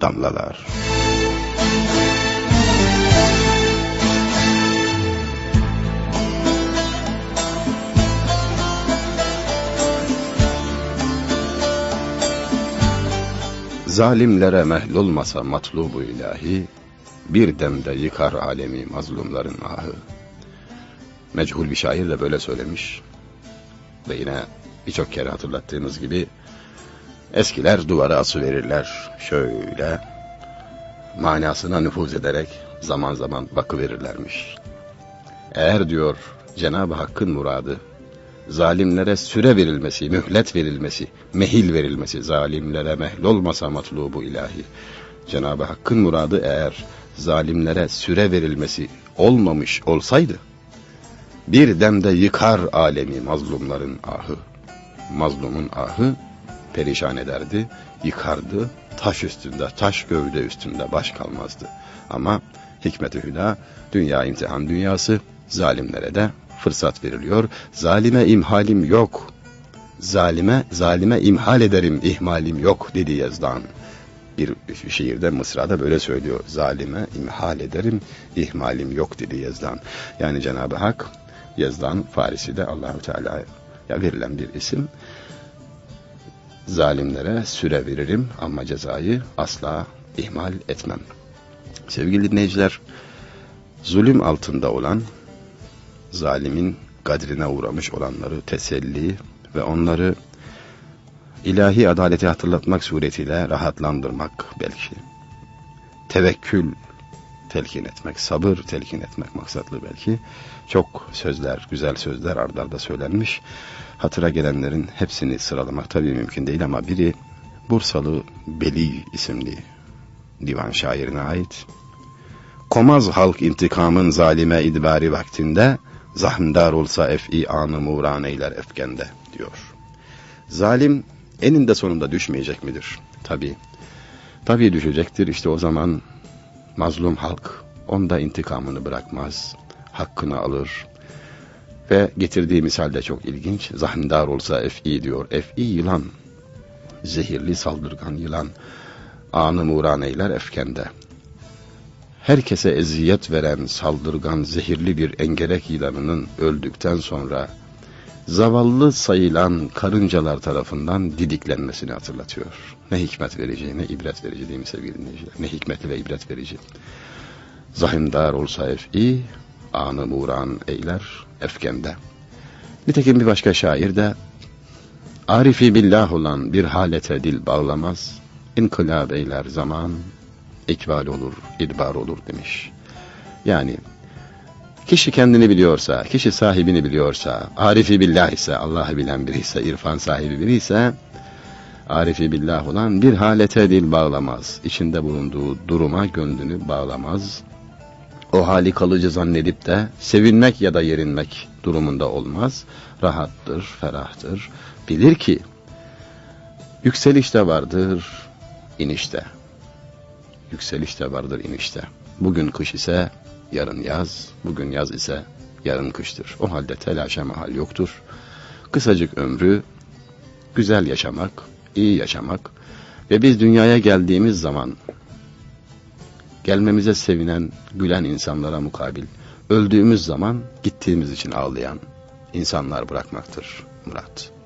damlalar. Zalimlere mehlolmasa matlubu ilahi, bir demde yıkar alemi mazlumların ahı. Mechul bir şair de böyle söylemiş. Ve yine birçok kere hatırlattığımız gibi eskiler duvara ası verirler. Şöyle manasına nüfuz ederek zaman zaman bakı verirlermiş. Eğer diyor Cenab-ı Hakk'ın muradı zalimlere süre verilmesi, mühlet verilmesi, mehil verilmesi, zalimlere mehl olmasa matlubu ilahi. Cenab-ı Hakk'ın muradı eğer zalimlere süre verilmesi olmamış olsaydı, bir demde yıkar alemi mazlumların ahı. Mazlumun ahı perişan ederdi, yıkardı, taş üstünde, taş gövde üstünde baş kalmazdı. Ama hikmet-i hüda, dünya imtihan dünyası, zalimlere de fırsat veriliyor. Zalime imhalim yok. Zalime, zalime imhal ederim, ihmalim yok dedi Yazdan. Bir şiirde Mısra'da böyle söylüyor. Zalime imhal ederim, ihmalim yok dedi Yazdan. Yani Cenab-ı Hak Yazdan Farisi'de Allahu Teala'ya verilen bir isim. Zalimlere süre veririm ama cezayı asla ihmal etmem. Sevgili dinleyiciler, zulüm altında olan zalimin kadrine uğramış olanları teselli ve onları ilahi adaleti hatırlatmak suretiyle rahatlandırmak belki. Tevekkül telkin etmek, sabır telkin etmek maksatlı belki. Çok sözler, güzel sözler ardarda söylenmiş. Hatıra gelenlerin hepsini sıralamak tabii mümkün değil ama biri Bursalı Beli isimli divan şairine ait. Komaz halk intikamın zalime idbari vaktinde Zahmdar olsa ef'i anı muran eyler efkende diyor. Zalim eninde sonunda düşmeyecek midir? Tabi. Tabi düşecektir. İşte o zaman mazlum halk onda intikamını bırakmaz. Hakkını alır. Ve getirdiği misal de çok ilginç. Zahmdar olsa ef'i diyor. Ef'i yılan. Zehirli saldırgan yılan. Anı muran eyler efkende herkese eziyet veren saldırgan zehirli bir engerek yılanının öldükten sonra zavallı sayılan karıncalar tarafından didiklenmesini hatırlatıyor. Ne hikmet verici, ne ibret verici değil mi sevgili dinleyiciler? Ne hikmetli ve ibret verici. Zahimdar olsa ef'i, anı muran eyler efkende. Nitekim bir başka şair de, Arifi billah olan bir halete dil bağlamaz, inkılab eyler zaman, ikbal olur, idbar olur demiş. Yani kişi kendini biliyorsa, kişi sahibini biliyorsa, arifi billah ise, Allah'ı bilen biri ise, irfan sahibi biri ise, arifi billah olan bir halete dil bağlamaz. İçinde bulunduğu duruma gönlünü bağlamaz. O hali kalıcı zannedip de sevinmek ya da yerinmek durumunda olmaz. Rahattır, ferahtır. Bilir ki yükseliş de vardır, inişte. Yükseliş de vardır inişte. Bugün kış ise yarın yaz, bugün yaz ise yarın kıştır. O halde telaşa mahal yoktur. Kısacık ömrü güzel yaşamak, iyi yaşamak ve biz dünyaya geldiğimiz zaman gelmemize sevinen, gülen insanlara mukabil öldüğümüz zaman gittiğimiz için ağlayan insanlar bırakmaktır Murat.